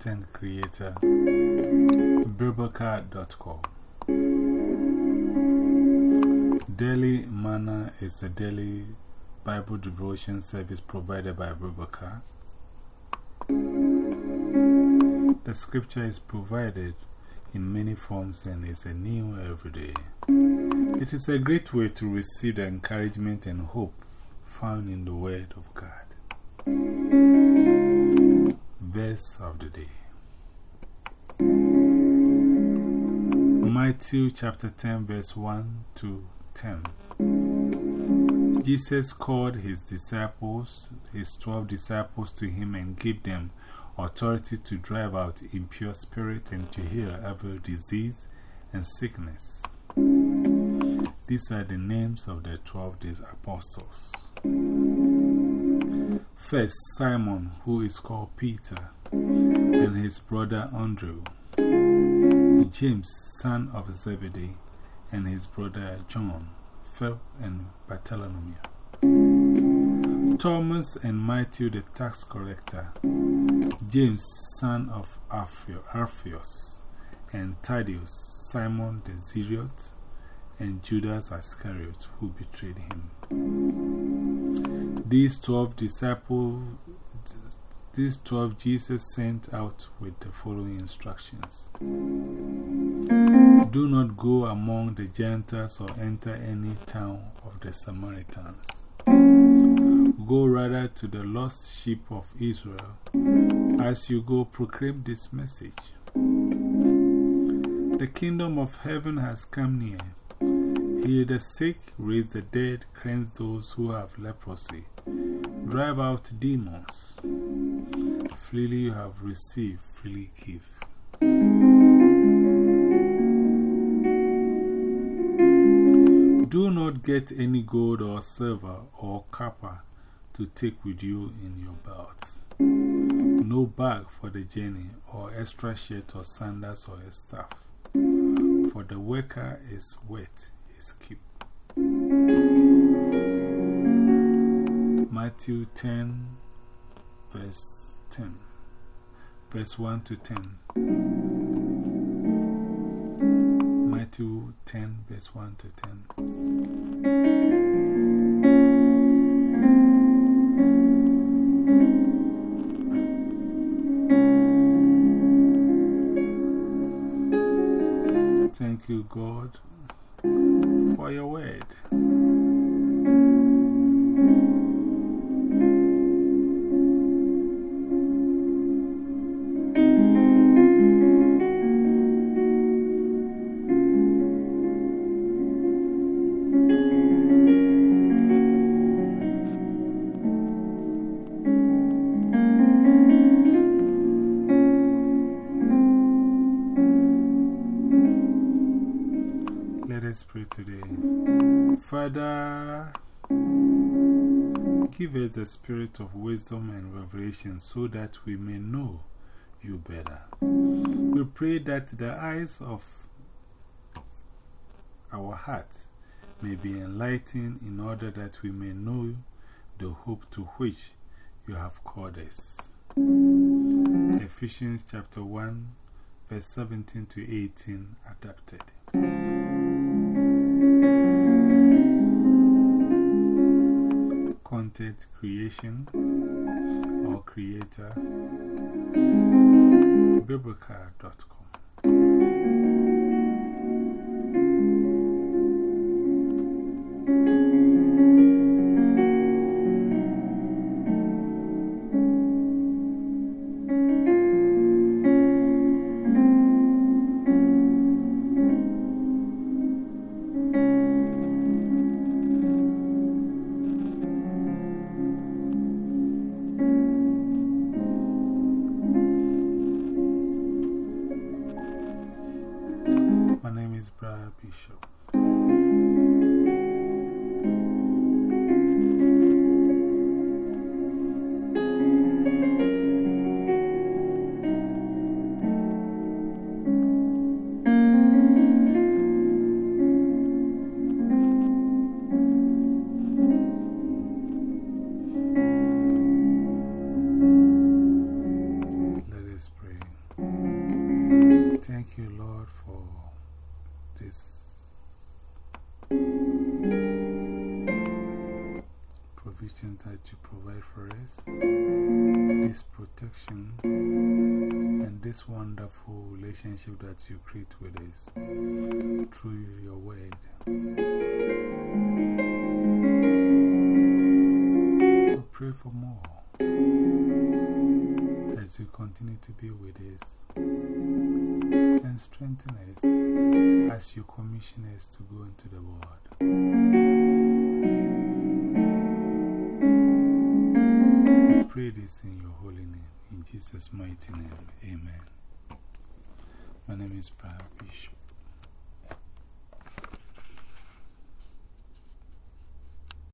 content creator, Biblica.com. Daily Manna is a daily Bible devotion service provided by Biblica. The scripture is provided in many forms and is a new every day. It is a great way to receive the encouragement and hope found in the Word of God. Verse of the day Matthew chapter 10, verse 1 to 10. Jesus called his disciples, his 12 disciples, to him and gave them authority to drive out impure spirits and to heal every disease and sickness. These are the names of the 12 apostles. First, Simon, who is called Peter, and his brother Andrew, James, son of Zebedee, and his brother John, Philip, and Bartholomew, Thomas and Matthew, the tax collector, James, son of Alphaeus, and Thaddeus, Simon the Zealot, and Judas Iscariot, who betrayed him. These 12 disciples, these 12 Jesus sent out with the following instructions Do not go among the Gentiles or enter any town of the Samaritans. Go rather to the lost sheep of Israel. As you go, proclaim this message The kingdom of heaven has come near. Heal the sick, raise the dead, cleanse those who have leprosy, drive out demons. Freely you have received, freely give. Do not get any gold or silver or copper to take with you in your belt. No bag for the journey, or extra shirt or sandals or a staff. For the worker is wet skip. Matthew 10, verse 10, verse 1 to 10. Matthew 10, verse 1 to 10. Thank you, God for your word. Today. Father, give us the spirit of wisdom and revelation so that we may know you better. We pray that the eyes of our hearts may be enlightened in order that we may know the hope to which you have called us. Ephesians chapter 1, verse 17 to 18, adapted. Content creation or creator, biblica.com. this provision that you provide for us, this protection, and this wonderful relationship that you create with us through your word. We pray for more, that you continue to be with us and strengthen us as you commission us to go into the world. Pray this in your holy name, in Jesus' mighty name. Amen. My name is Brad Bishop.